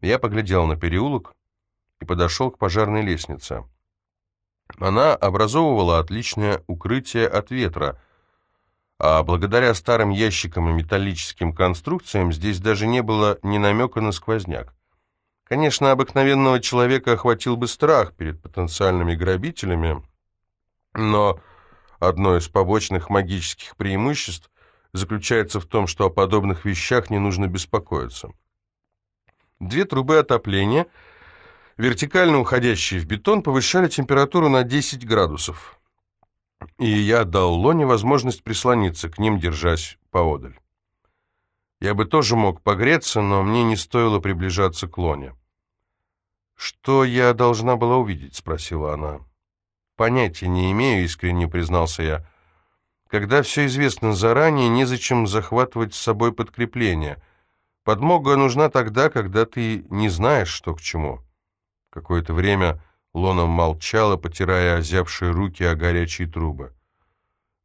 Я поглядел на переулок и подошел к пожарной лестнице. Она образовывала отличное укрытие от ветра, а благодаря старым ящикам и металлическим конструкциям здесь даже не было ни намека на сквозняк. Конечно, обыкновенного человека охватил бы страх перед потенциальными грабителями, но одно из побочных магических преимуществ заключается в том, что о подобных вещах не нужно беспокоиться. Две трубы отопления, вертикально уходящие в бетон, повышали температуру на 10 градусов. И я дал Лоне возможность прислониться к ним, держась поодаль. Я бы тоже мог погреться, но мне не стоило приближаться к Лоне. «Что я должна была увидеть?» — спросила она. «Понятия не имею», — искренне признался я. «Когда все известно заранее, незачем захватывать с собой подкрепление. Подмога нужна тогда, когда ты не знаешь, что к чему». Какое-то время Лона молчала, потирая озябшие руки о горячие трубы.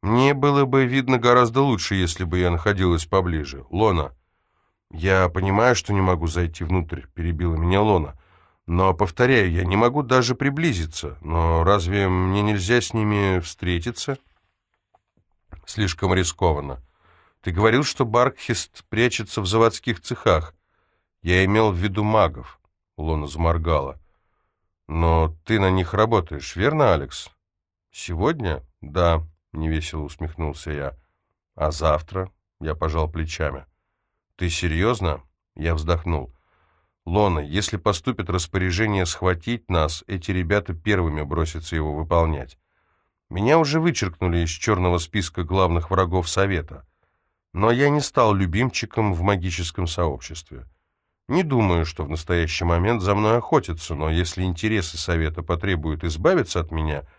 «Мне было бы видно гораздо лучше, если бы я находилась поближе. Лона...» «Я понимаю, что не могу зайти внутрь», — перебила меня Лона. «Но, повторяю, я не могу даже приблизиться. Но разве мне нельзя с ними встретиться?» «Слишком рискованно. Ты говорил, что Баркхист прячется в заводских цехах. Я имел в виду магов», — Лона заморгала. «Но ты на них работаешь, верно, Алекс?» «Сегодня?» «Да». — невесело усмехнулся я. «А завтра?» — я пожал плечами. «Ты серьезно?» — я вздохнул. «Лона, если поступит распоряжение схватить нас, эти ребята первыми бросятся его выполнять. Меня уже вычеркнули из черного списка главных врагов Совета. Но я не стал любимчиком в магическом сообществе. Не думаю, что в настоящий момент за мной охотятся, но если интересы Совета потребуют избавиться от меня —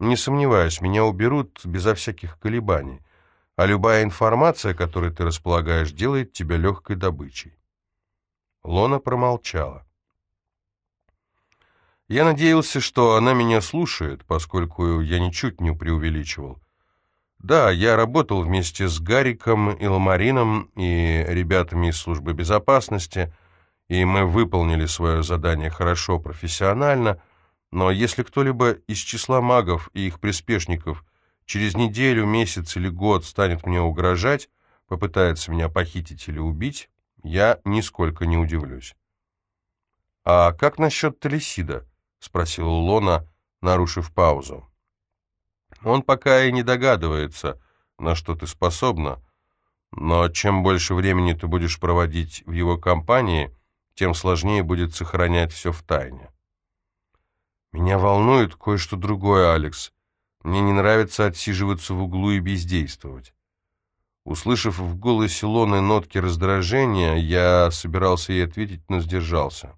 не сомневаюсь, меня уберут безо всяких колебаний, а любая информация, которой ты располагаешь, делает тебя легкой добычей. Лона промолчала. Я надеялся, что она меня слушает, поскольку я ничуть не преувеличивал. Да, я работал вместе с Гариком и Ламарином и ребятами из службы безопасности, и мы выполнили свое задание хорошо, профессионально — но если кто-либо из числа магов и их приспешников через неделю, месяц или год станет мне угрожать, попытается меня похитить или убить, я нисколько не удивлюсь. «А как насчет Талисида?» — спросил Лона, нарушив паузу. «Он пока и не догадывается, на что ты способна, но чем больше времени ты будешь проводить в его компании, тем сложнее будет сохранять все в тайне». «Меня волнует кое-что другое, Алекс. Мне не нравится отсиживаться в углу и бездействовать». Услышав в голосе Лоны нотки раздражения, я собирался ей ответить, но сдержался.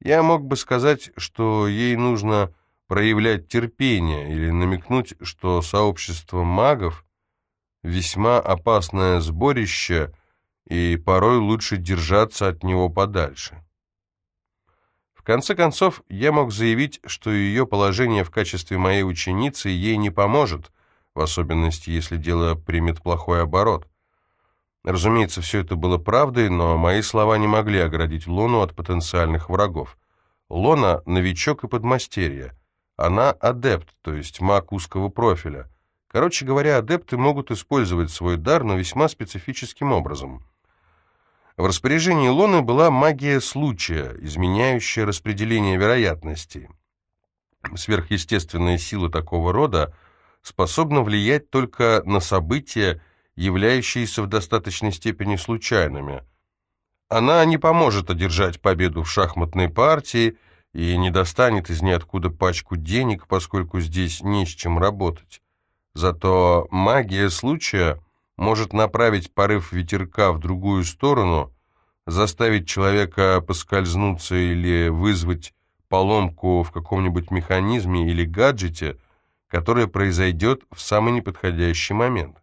Я мог бы сказать, что ей нужно проявлять терпение или намекнуть, что сообщество магов — весьма опасное сборище, и порой лучше держаться от него подальше конце концов, я мог заявить, что ее положение в качестве моей ученицы ей не поможет, в особенности, если дело примет плохой оборот. Разумеется, все это было правдой, но мои слова не могли оградить Лону от потенциальных врагов. Лона — новичок и подмастерье. Она — адепт, то есть маг узкого профиля. Короче говоря, адепты могут использовать свой дар, но весьма специфическим образом — в распоряжении Лоны была магия случая, изменяющая распределение вероятностей. Сверхъестественная сила такого рода способна влиять только на события, являющиеся в достаточной степени случайными. Она не поможет одержать победу в шахматной партии и не достанет из ниоткуда пачку денег, поскольку здесь не с чем работать. Зато магия случая может направить порыв ветерка в другую сторону, заставить человека поскользнуться или вызвать поломку в каком-нибудь механизме или гаджете, которая произойдет в самый неподходящий момент.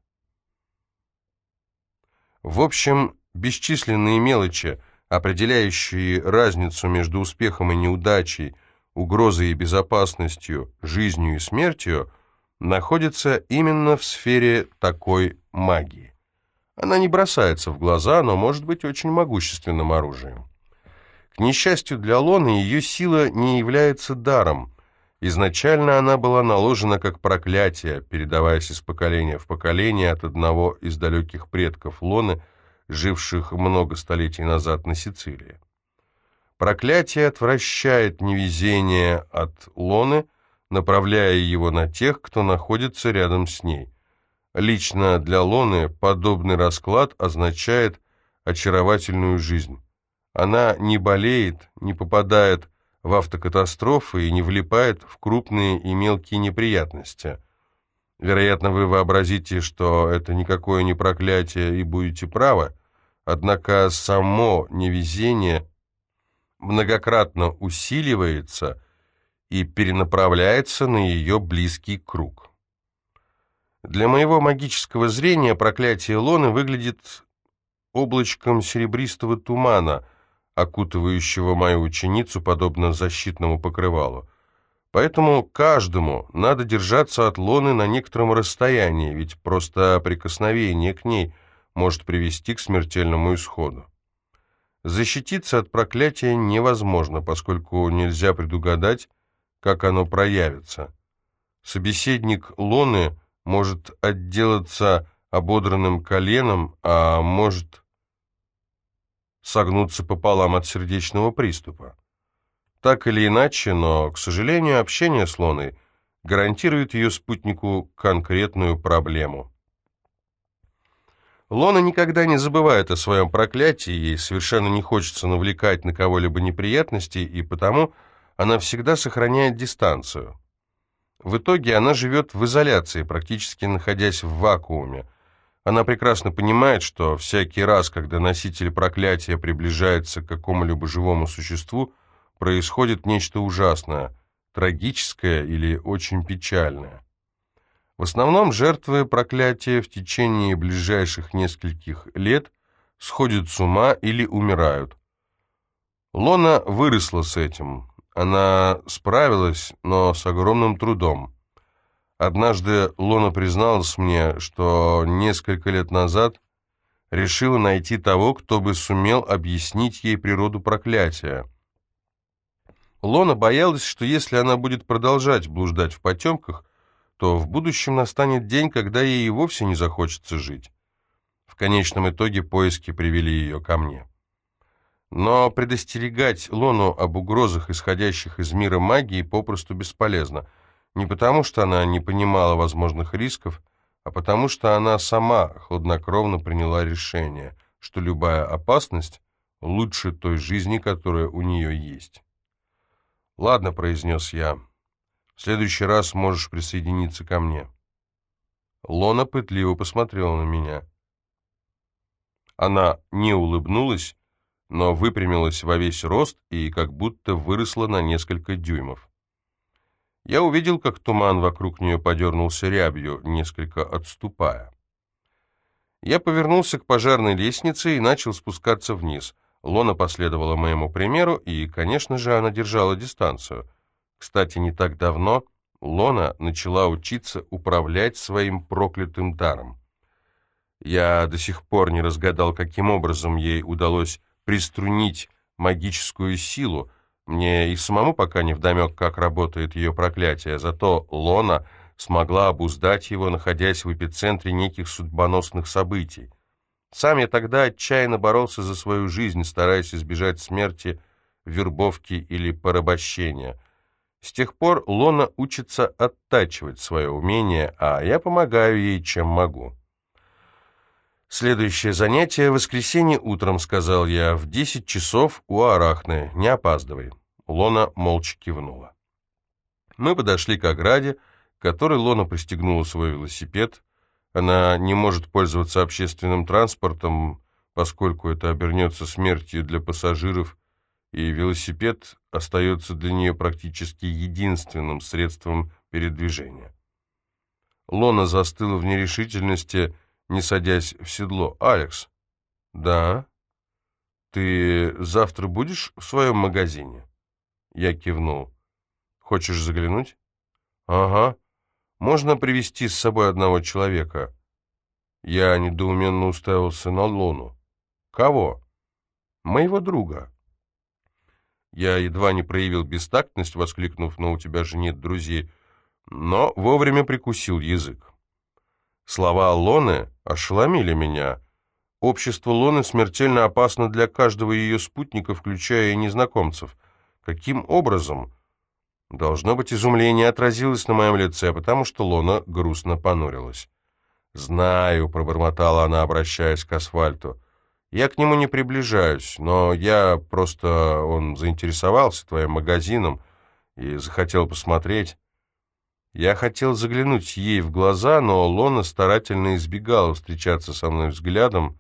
В общем, бесчисленные мелочи, определяющие разницу между успехом и неудачей, угрозой и безопасностью, жизнью и смертью, находятся именно в сфере такой магии. Она не бросается в глаза, но может быть очень могущественным оружием. К несчастью для Лоны, ее сила не является даром. Изначально она была наложена как проклятие, передаваясь из поколения в поколение от одного из далеких предков Лоны, живших много столетий назад на Сицилии. Проклятие отвращает невезение от Лоны, направляя его на тех, кто находится рядом с ней. Лично для Лоны подобный расклад означает очаровательную жизнь. Она не болеет, не попадает в автокатастрофы и не влипает в крупные и мелкие неприятности. Вероятно, вы вообразите, что это никакое не проклятие и будете правы, однако само невезение многократно усиливается и перенаправляется на ее близкий круг. Для моего магического зрения проклятие Лоны выглядит облачком серебристого тумана, окутывающего мою ученицу подобно защитному покрывалу. Поэтому каждому надо держаться от Лоны на некотором расстоянии, ведь просто прикосновение к ней может привести к смертельному исходу. Защититься от проклятия невозможно, поскольку нельзя предугадать, как оно проявится. Собеседник Лоны может отделаться ободранным коленом, а может согнуться пополам от сердечного приступа. Так или иначе, но, к сожалению, общение с Лоной гарантирует ее спутнику конкретную проблему. Лона никогда не забывает о своем проклятии, ей совершенно не хочется навлекать на кого-либо неприятности, и потому она всегда сохраняет дистанцию. В итоге она живет в изоляции, практически находясь в вакууме, она прекрасно понимает, что всякий раз, когда носитель проклятия приближается к какому-либо живому существу, происходит нечто ужасное, трагическое или очень печальное. В основном жертвы проклятия в течение ближайших нескольких лет сходят с ума или умирают. Лона выросла с этим. Она справилась, но с огромным трудом. Однажды Лона призналась мне, что несколько лет назад решила найти того, кто бы сумел объяснить ей природу проклятия. Лона боялась, что если она будет продолжать блуждать в потемках, то в будущем настанет день, когда ей и вовсе не захочется жить. В конечном итоге поиски привели ее ко мне. Но предостерегать Лону об угрозах, исходящих из мира магии, попросту бесполезно – не потому, что она не понимала возможных рисков, а потому, что она сама хладнокровно приняла решение, что любая опасность лучше той жизни, которая у нее есть. «Ладно», — произнес я, — «в следующий раз можешь присоединиться ко мне». Лона пытливо посмотрела на меня. Она не улыбнулась, но выпрямилась во весь рост и как будто выросла на несколько дюймов. Я увидел, как туман вокруг нее подернулся рябью, несколько отступая. Я повернулся к пожарной лестнице и начал спускаться вниз. Лона последовала моему примеру, и, конечно же, она держала дистанцию. Кстати, не так давно Лона начала учиться управлять своим проклятым даром. Я до сих пор не разгадал, каким образом ей удалось приструнить магическую силу, мне и самому пока не вдомек, как работает ее проклятие, зато Лона смогла обуздать его, находясь в эпицентре неких судьбоносных событий. Сам я тогда отчаянно боролся за свою жизнь, стараясь избежать смерти, вербовки или порабощения. С тех пор Лона учится оттачивать свое умение, а я помогаю ей, чем могу. «Следующее занятие — воскресенье утром», — сказал я, — «в десять часов у Арахны. Не опаздывай». Лона молча кивнула. Мы подошли к ограде, к которой Лона пристегнула свой велосипед. Она не может пользоваться общественным транспортом, поскольку это обернется смертью для пассажиров, и велосипед остается для нее практически единственным средством передвижения. Лона застыла в нерешительности, не садясь в седло. «Алекс?» «Да?» «Ты завтра будешь в своем магазине?» Я кивнул. «Хочешь заглянуть?» «Ага. Можно привести с собой одного человека?» Я недоуменно уставился на Лону. «Кого?» «Моего друга». Я едва не проявил бестактность, воскликнув, но у тебя же нет друзей, но вовремя прикусил язык. Слова Лоны ошеломили меня. Общество Лоны смертельно опасно для каждого ее спутника, включая и незнакомцев. Каким образом? Должно быть, изумление отразилось на моем лице, потому что Лона грустно понурилась. «Знаю», — пробормотала она, обращаясь к асфальту. «Я к нему не приближаюсь, но я просто... Он заинтересовался твоим магазином и захотел посмотреть». Я хотел заглянуть ей в глаза, но Лона старательно избегала встречаться со мной взглядом.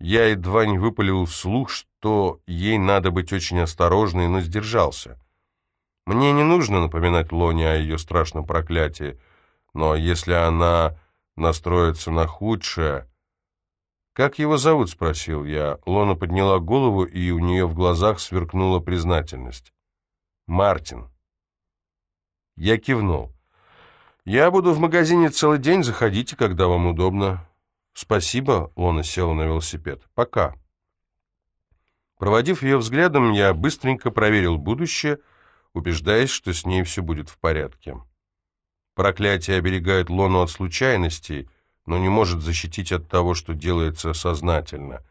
Я едва не выпалил вслух, что ей надо быть очень осторожной, но сдержался. Мне не нужно напоминать Лоне о ее страшном проклятии, но если она настроится на худшее... «Как его зовут?» — спросил я. Лона подняла голову, и у нее в глазах сверкнула признательность. «Мартин». Я кивнул. «Я буду в магазине целый день, заходите, когда вам удобно». «Спасибо», — Лона села на велосипед. «Пока». Проводив ее взглядом, я быстренько проверил будущее, убеждаясь, что с ней все будет в порядке. Проклятие оберегает Лону от случайностей, но не может защитить от того, что делается сознательно.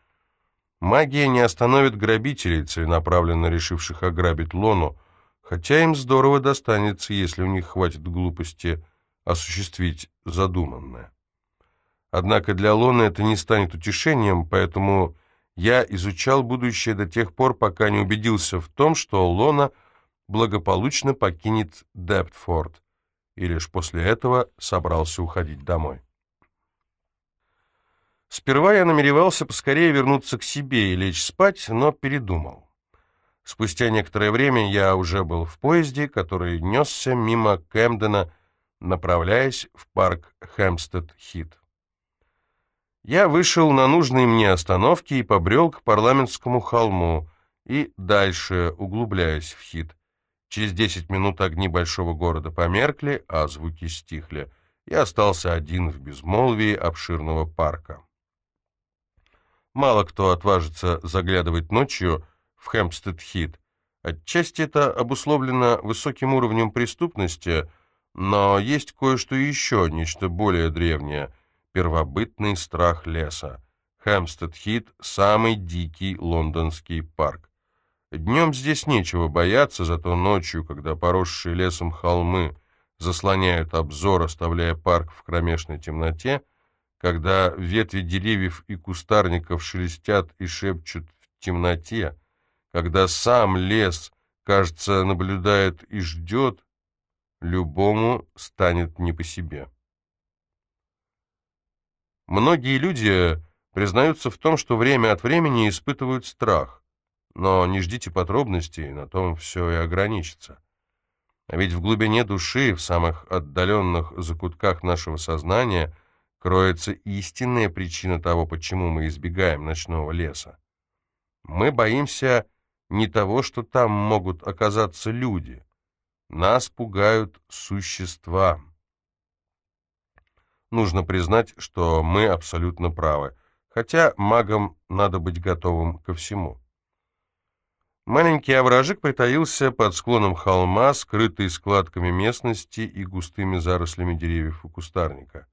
Магия не остановит грабителей, целенаправленно решивших ограбить Лону, хотя им здорово достанется, если у них хватит глупости осуществить задуманное. Однако для Лоны это не станет утешением, поэтому я изучал будущее до тех пор, пока не убедился в том, что Лона благополучно покинет Дептфорд, и лишь после этого собрался уходить домой. Сперва я намеревался поскорее вернуться к себе и лечь спать, но передумал. Спустя некоторое время я уже был в поезде, который несся мимо Кэмдена, направляясь в парк Хэмстед-Хит. Я вышел на нужные мне остановки и побрел к парламентскому холму и дальше, углубляясь в Хит. Через десять минут огни большого города померкли, а звуки стихли. Я остался один в безмолвии обширного парка. Мало кто отважится заглядывать ночью в Хэмпстед-Хит. Отчасти это обусловлено высоким уровнем преступности — но есть кое-что еще, нечто более древнее — первобытный страх леса. Хэмстед-Хит — самый дикий лондонский парк. Днем здесь нечего бояться, зато ночью, когда поросшие лесом холмы заслоняют обзор, оставляя парк в кромешной темноте, когда ветви деревьев и кустарников шелестят и шепчут в темноте, когда сам лес, кажется, наблюдает и ждет, любому станет не по себе. Многие люди признаются в том, что время от времени испытывают страх, но не ждите подробностей, на том все и ограничится. А ведь в глубине души, в самых отдаленных закутках нашего сознания, кроется истинная причина того, почему мы избегаем ночного леса. Мы боимся не того, что там могут оказаться люди, нас пугают существа. Нужно признать, что мы абсолютно правы, хотя магам надо быть готовым ко всему. Маленький овражек притаился под склоном холма, скрытый складками местности и густыми зарослями деревьев и кустарника.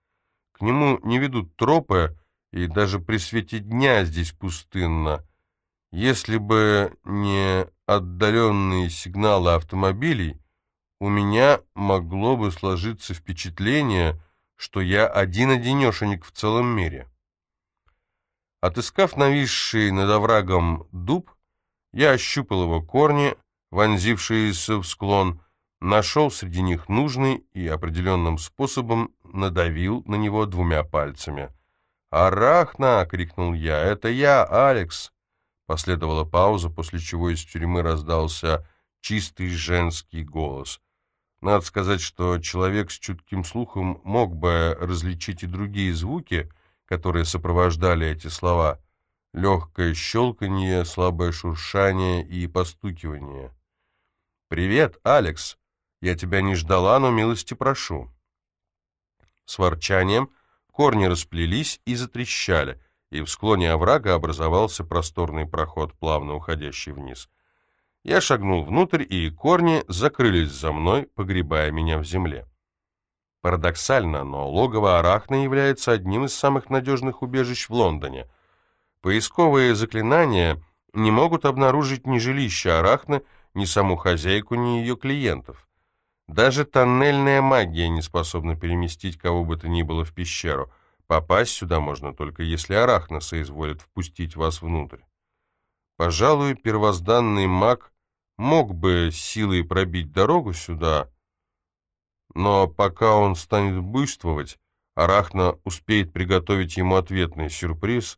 К нему не ведут тропы, и даже при свете дня здесь пустынно. Если бы не отдаленные сигналы автомобилей, у меня могло бы сложиться впечатление, что я один-одинешенек в целом мире. Отыскав нависший над оврагом дуб, я ощупал его корни, вонзившиеся в склон, нашел среди них нужный и определенным способом надавил на него двумя пальцами. «Арахна!» — крикнул я. «Это я, Алекс!» Последовала пауза, после чего из тюрьмы раздался чистый женский голос. Надо сказать, что человек с чутким слухом мог бы различить и другие звуки, которые сопровождали эти слова. Легкое щелканье, слабое шуршание и постукивание. «Привет, Алекс! Я тебя не ждала, но милости прошу». С ворчанием корни расплелись и затрещали, и в склоне оврага образовался просторный проход, плавно уходящий вниз. Я шагнул внутрь, и корни закрылись за мной, погребая меня в земле. Парадоксально, но логово Арахна является одним из самых надежных убежищ в Лондоне. Поисковые заклинания не могут обнаружить ни жилище Арахны, ни саму хозяйку, ни ее клиентов. Даже тоннельная магия не способна переместить кого бы то ни было в пещеру. Попасть сюда можно только если Арахна соизволит впустить вас внутрь. Пожалуй, первозданный маг мог бы силой пробить дорогу сюда, но пока он станет буйствовать, Арахна успеет приготовить ему ответный сюрприз,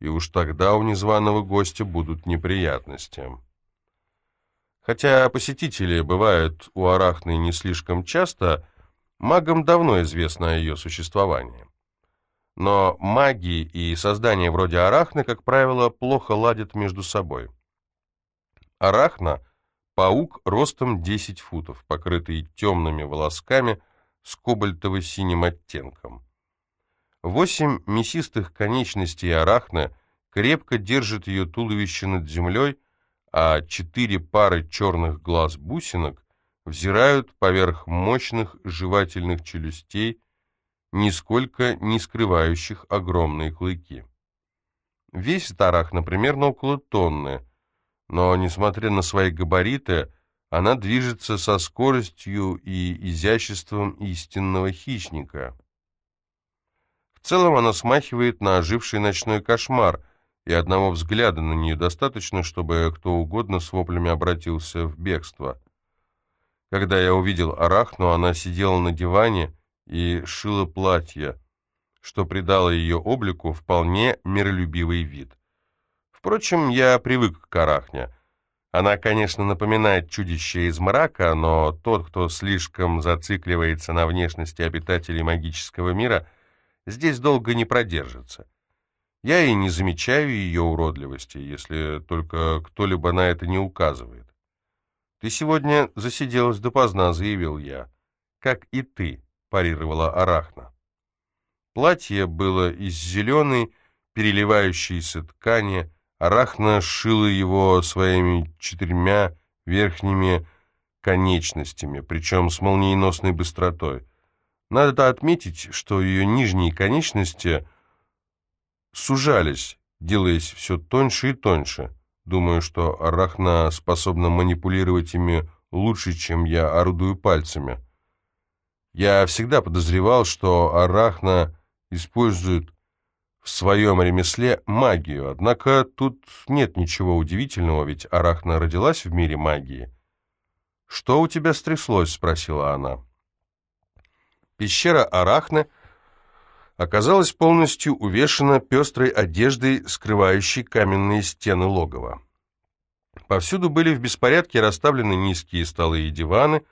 и уж тогда у незваного гостя будут неприятности. Хотя посетители бывают у Арахны не слишком часто, магам давно известно о ее существовании. Но маги и создания вроде Арахны, как правило, плохо ладят между собой. Арахна — паук ростом 10 футов, покрытый темными волосками с кобальтово-синим оттенком. Восемь мясистых конечностей Арахны крепко держат ее туловище над землей, а четыре пары черных глаз-бусинок взирают поверх мощных жевательных челюстей, нисколько не скрывающих огромные клыки. Весит тарах, например, на около тонны, но, несмотря на свои габариты, она движется со скоростью и изяществом истинного хищника. В целом она смахивает на оживший ночной кошмар, и одного взгляда на нее достаточно, чтобы кто угодно с воплями обратился в бегство. Когда я увидел Арахну, она сидела на диване и шила платье, что придало ее облику вполне миролюбивый вид. Впрочем, я привык к Арахне. Она, конечно, напоминает чудище из мрака, но тот, кто слишком зацикливается на внешности обитателей магического мира, здесь долго не продержится. Я и не замечаю ее уродливости, если только кто-либо на это не указывает. «Ты сегодня засиделась допоздна», — заявил я. «Как и ты», — парировала Арахна. Платье было из зеленой, переливающейся ткани, Арахна сшила его своими четырьмя верхними конечностями, причем с молниеносной быстротой. Надо отметить, что ее нижние конечности — сужались, делаясь все тоньше и тоньше. Думаю, что Арахна способна манипулировать ими лучше, чем я орудую пальцами. Я всегда подозревал, что Арахна использует в своем ремесле магию, однако тут нет ничего удивительного, ведь Арахна родилась в мире магии. «Что у тебя стряслось?» — спросила она. Пещера Арахны — оказалась полностью увешана пестрой одеждой, скрывающей каменные стены логова. Повсюду были в беспорядке расставлены низкие столы и диваны,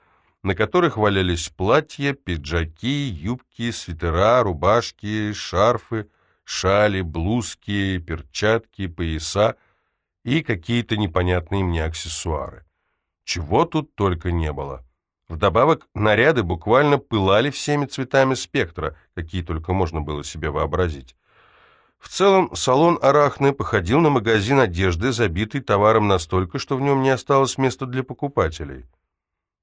на которых валялись платья, пиджаки, юбки, свитера, рубашки, шарфы, шали, блузки, перчатки, пояса и какие-то непонятные мне аксессуары. Чего тут только не было. Вдобавок, наряды буквально пылали всеми цветами спектра, какие только можно было себе вообразить. В целом, салон Арахны походил на магазин одежды, забитый товаром настолько, что в нем не осталось места для покупателей.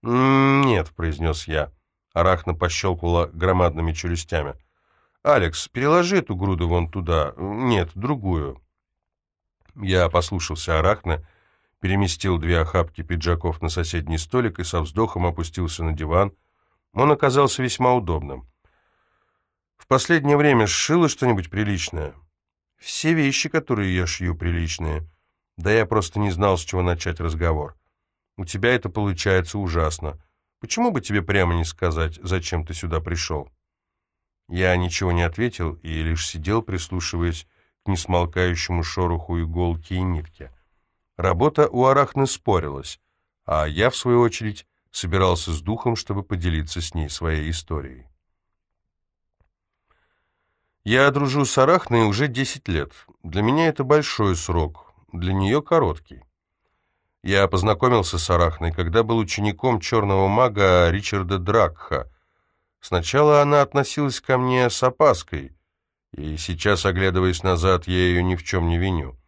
«Нет», — произнес я. Арахна пощелкала громадными челюстями. «Алекс, переложи эту груду вон туда. Нет, другую». Я послушался Арахны переместил две охапки пиджаков на соседний столик и со вздохом опустился на диван. Он оказался весьма удобным. «В последнее время сшила что-нибудь приличное?» «Все вещи, которые я шью, приличные. Да я просто не знал, с чего начать разговор. У тебя это получается ужасно. Почему бы тебе прямо не сказать, зачем ты сюда пришел?» Я ничего не ответил и лишь сидел, прислушиваясь к несмолкающему шороху иголки и нитки. Работа у Арахны спорилась, а я, в свою очередь, собирался с духом, чтобы поделиться с ней своей историей. Я дружу с Арахной уже 10 лет. Для меня это большой срок, для нее короткий. Я познакомился с Арахной, когда был учеником черного мага Ричарда Дракха. Сначала она относилась ко мне с опаской, и сейчас, оглядываясь назад, я ее ни в чем не виню.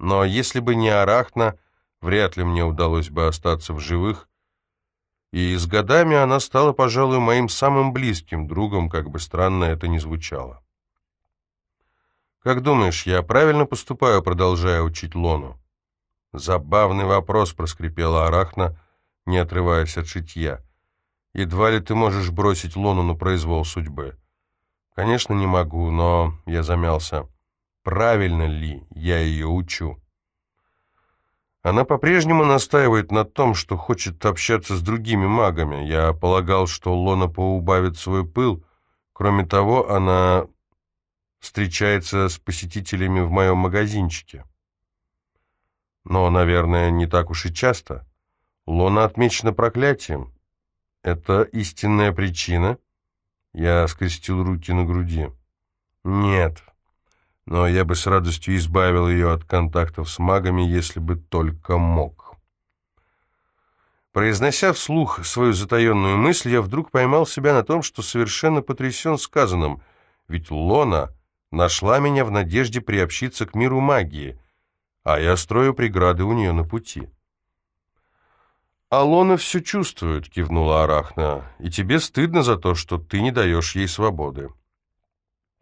Но если бы не Арахна, вряд ли мне удалось бы остаться в живых, и с годами она стала, пожалуй, моим самым близким другом, как бы странно это ни звучало. «Как думаешь, я правильно поступаю, продолжая учить Лону?» «Забавный вопрос», — проскрипела Арахна, не отрываясь от шитья. «Едва ли ты можешь бросить Лону на произвол судьбы?» «Конечно, не могу, но...» — я замялся. «Правильно ли я ее учу?» Она по-прежнему настаивает на том, что хочет общаться с другими магами. Я полагал, что Лона поубавит свой пыл. Кроме того, она встречается с посетителями в моем магазинчике. Но, наверное, не так уж и часто. Лона отмечена проклятием. Это истинная причина? Я скрестил руки на груди. Нет, но я бы с радостью избавил ее от контактов с магами, если бы только мог. Произнося вслух свою затаенную мысль, я вдруг поймал себя на том, что совершенно потрясен сказанным, ведь Лона нашла меня в надежде приобщиться к миру магии, а я строю преграды у нее на пути. «Алона все чувствует», — кивнула Арахна, — «и тебе стыдно за то, что ты не даешь ей свободы».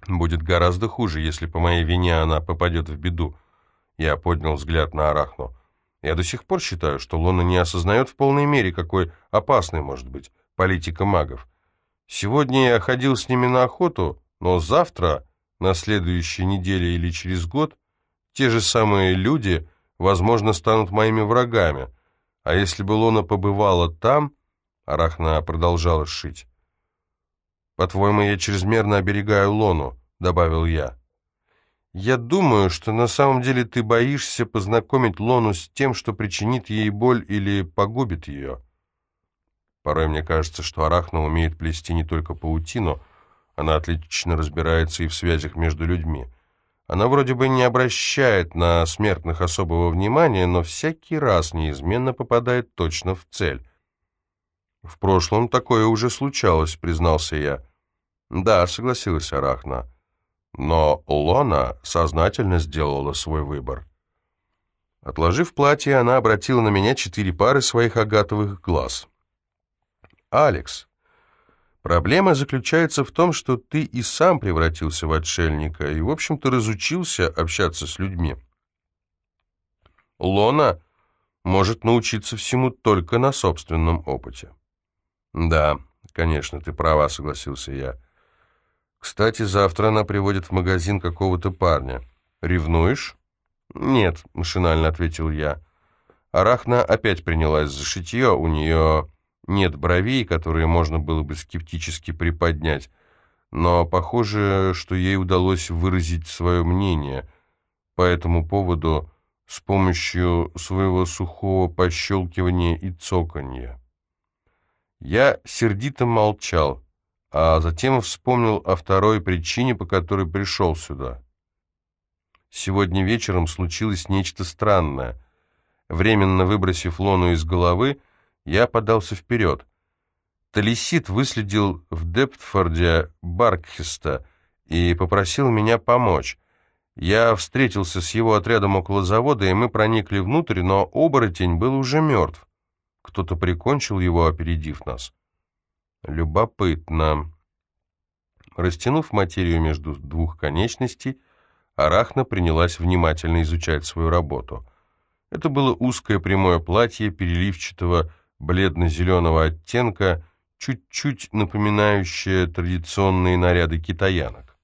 Будет гораздо хуже, если по моей вине она попадет в беду. Я поднял взгляд на Арахну. Я до сих пор считаю, что Лона не осознает в полной мере, какой опасной может быть политика магов. Сегодня я ходил с ними на охоту, но завтра, на следующей неделе или через год, те же самые люди, возможно, станут моими врагами. А если бы Лона побывала там, Арахна продолжала шить, «По-твоему, я чрезмерно оберегаю Лону», — добавил я. «Я думаю, что на самом деле ты боишься познакомить Лону с тем, что причинит ей боль или погубит ее». Порой мне кажется, что Арахна умеет плести не только паутину, она отлично разбирается и в связях между людьми. Она вроде бы не обращает на смертных особого внимания, но всякий раз неизменно попадает точно в цель. «В прошлом такое уже случалось», — признался я. «Да», — согласилась Арахна. «Но Лона сознательно сделала свой выбор». Отложив платье, она обратила на меня четыре пары своих агатовых глаз. «Алекс, проблема заключается в том, что ты и сам превратился в отшельника и, в общем-то, разучился общаться с людьми. Лона может научиться всему только на собственном опыте». «Да, конечно, ты права», — согласился я. Кстати, завтра она приводит в магазин какого-то парня. Ревнуешь? Нет, машинально ответил я. Арахна опять принялась за шитье, у нее нет бровей, которые можно было бы скептически приподнять, но похоже, что ей удалось выразить свое мнение по этому поводу с помощью своего сухого пощелкивания и цоканья. Я сердито молчал а затем вспомнил о второй причине, по которой пришел сюда. Сегодня вечером случилось нечто странное. Временно выбросив Лону из головы, я подался вперед. Талисит выследил в Дептфорде Баркхеста и попросил меня помочь. Я встретился с его отрядом около завода, и мы проникли внутрь, но оборотень был уже мертв. Кто-то прикончил его, опередив нас. Любопытно. Растянув материю между двух конечностей, Арахна принялась внимательно изучать свою работу. Это было узкое прямое платье переливчатого бледно-зеленого оттенка, чуть-чуть напоминающее традиционные наряды китаянок.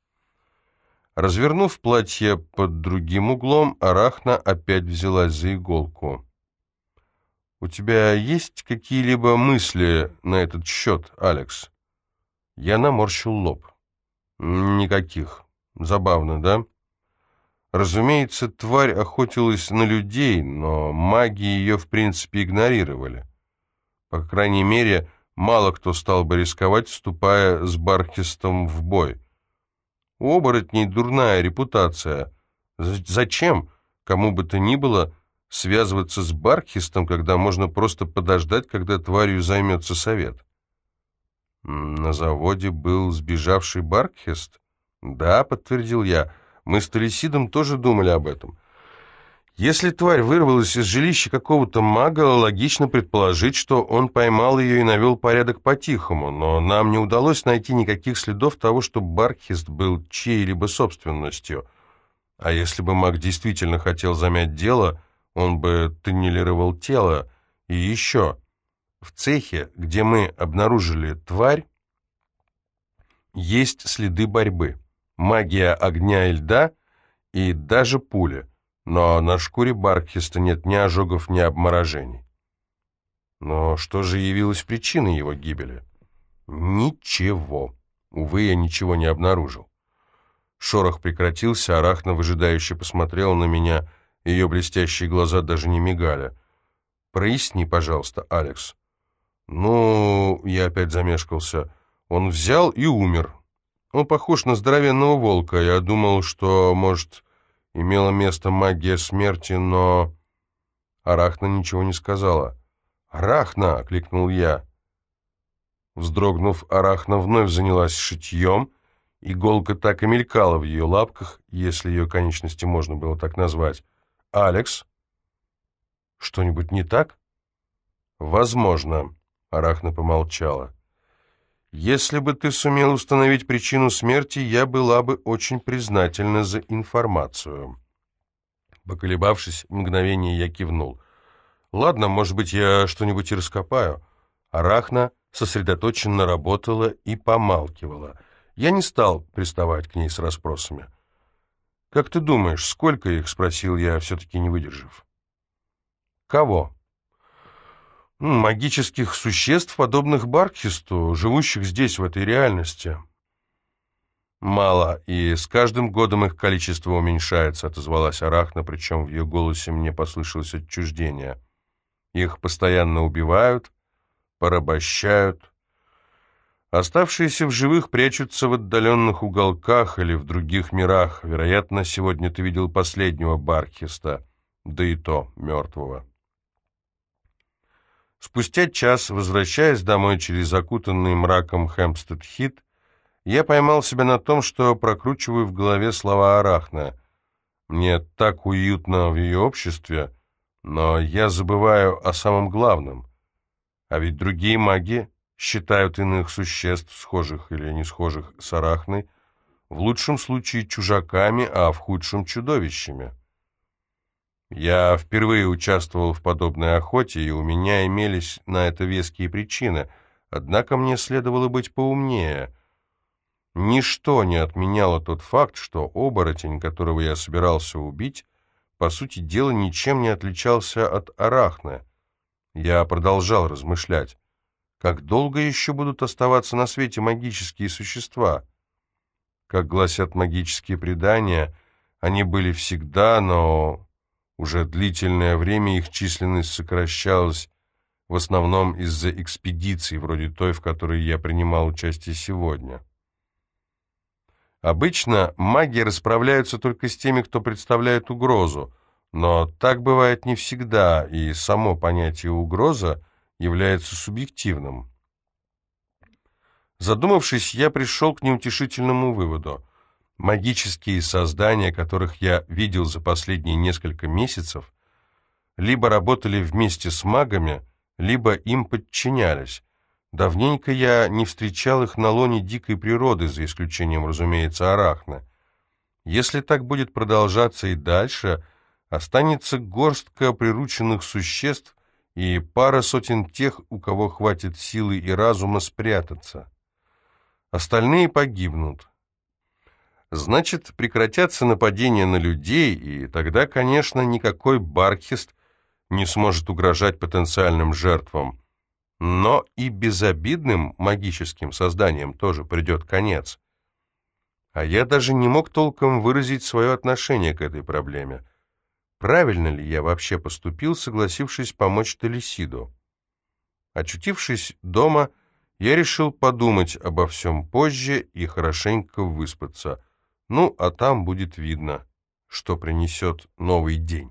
Развернув платье под другим углом, Арахна опять взялась за иголку. «У тебя есть какие-либо мысли на этот счет, Алекс?» Я наморщил лоб. «Никаких. Забавно, да?» Разумеется, тварь охотилась на людей, но маги ее, в принципе, игнорировали. По крайней мере, мало кто стал бы рисковать, вступая с Бархистом в бой. У оборотней дурная репутация. Зачем, кому бы то ни было, связываться с Бархистом, когда можно просто подождать, когда тварью займется совет. На заводе был сбежавший Баркхест? Да, подтвердил я. Мы с Талисидом тоже думали об этом. Если тварь вырвалась из жилища какого-то мага, логично предположить, что он поймал ее и навел порядок по-тихому, но нам не удалось найти никаких следов того, что Баркхист был чьей-либо собственностью. А если бы маг действительно хотел замять дело, он бы тоннелировал тело. И еще, в цехе, где мы обнаружили тварь, есть следы борьбы. Магия огня и льда и даже пули — но на шкуре Баркхиста нет ни ожогов, ни обморожений. Но что же явилось причиной его гибели? Ничего. Увы, я ничего не обнаружил. Шорох прекратился, Арахна выжидающе посмотрела на меня, ее блестящие глаза даже не мигали. «Проясни, пожалуйста, Алекс». «Ну...» — я опять замешкался. «Он взял и умер. Он похож на здоровенного волка. Я думал, что, может, имела место магия смерти, но... Арахна ничего не сказала. «Арахна!» — окликнул я. Вздрогнув, Арахна вновь занялась шитьем. Иголка так и мелькала в ее лапках, если ее конечности можно было так назвать. «Алекс?» «Что-нибудь не так?» «Возможно», — Арахна помолчала. Если бы ты сумел установить причину смерти, я была бы очень признательна за информацию. Поколебавшись, мгновение я кивнул. Ладно, может быть, я что-нибудь и раскопаю. Арахна сосредоточенно работала и помалкивала. Я не стал приставать к ней с расспросами. «Как ты думаешь, сколько их?» — спросил я, все-таки не выдержав. «Кого?» магических существ, подобных Баркхисту, живущих здесь, в этой реальности. «Мало, и с каждым годом их количество уменьшается», — отозвалась Арахна, причем в ее голосе мне послышалось отчуждение. «Их постоянно убивают, порабощают. Оставшиеся в живых прячутся в отдаленных уголках или в других мирах. Вероятно, сегодня ты видел последнего Баркхиста, да и то мертвого». Спустя час, возвращаясь домой через закутанный мраком Хэмпстед-Хит, я поймал себя на том, что прокручиваю в голове слова Арахна. Мне так уютно в ее обществе, но я забываю о самом главном. А ведь другие маги считают иных существ, схожих или не схожих с Арахной, в лучшем случае чужаками, а в худшем чудовищами. Я впервые участвовал в подобной охоте, и у меня имелись на это веские причины, однако мне следовало быть поумнее. Ничто не отменяло тот факт, что оборотень, которого я собирался убить, по сути дела ничем не отличался от арахны. Я продолжал размышлять. Как долго еще будут оставаться на свете магические существа? Как гласят магические предания, они были всегда, но уже длительное время их численность сокращалась, в основном из-за экспедиций, вроде той, в которой я принимал участие сегодня. Обычно маги расправляются только с теми, кто представляет угрозу, но так бывает не всегда, и само понятие «угроза» является субъективным. Задумавшись, я пришел к неутешительному выводу – Магические создания, которых я видел за последние несколько месяцев, либо работали вместе с магами, либо им подчинялись. Давненько я не встречал их на лоне дикой природы, за исключением, разумеется, арахна. Если так будет продолжаться и дальше, останется горстка прирученных существ и пара сотен тех, у кого хватит силы и разума спрятаться. Остальные погибнут. Значит, прекратятся нападения на людей, и тогда, конечно, никакой Баркхист не сможет угрожать потенциальным жертвам. Но и безобидным магическим созданиям тоже придет конец. А я даже не мог толком выразить свое отношение к этой проблеме. Правильно ли я вообще поступил, согласившись помочь Талисиду? Очутившись дома, я решил подумать обо всем позже и хорошенько выспаться — ну, а там будет видно, что принесет новый день.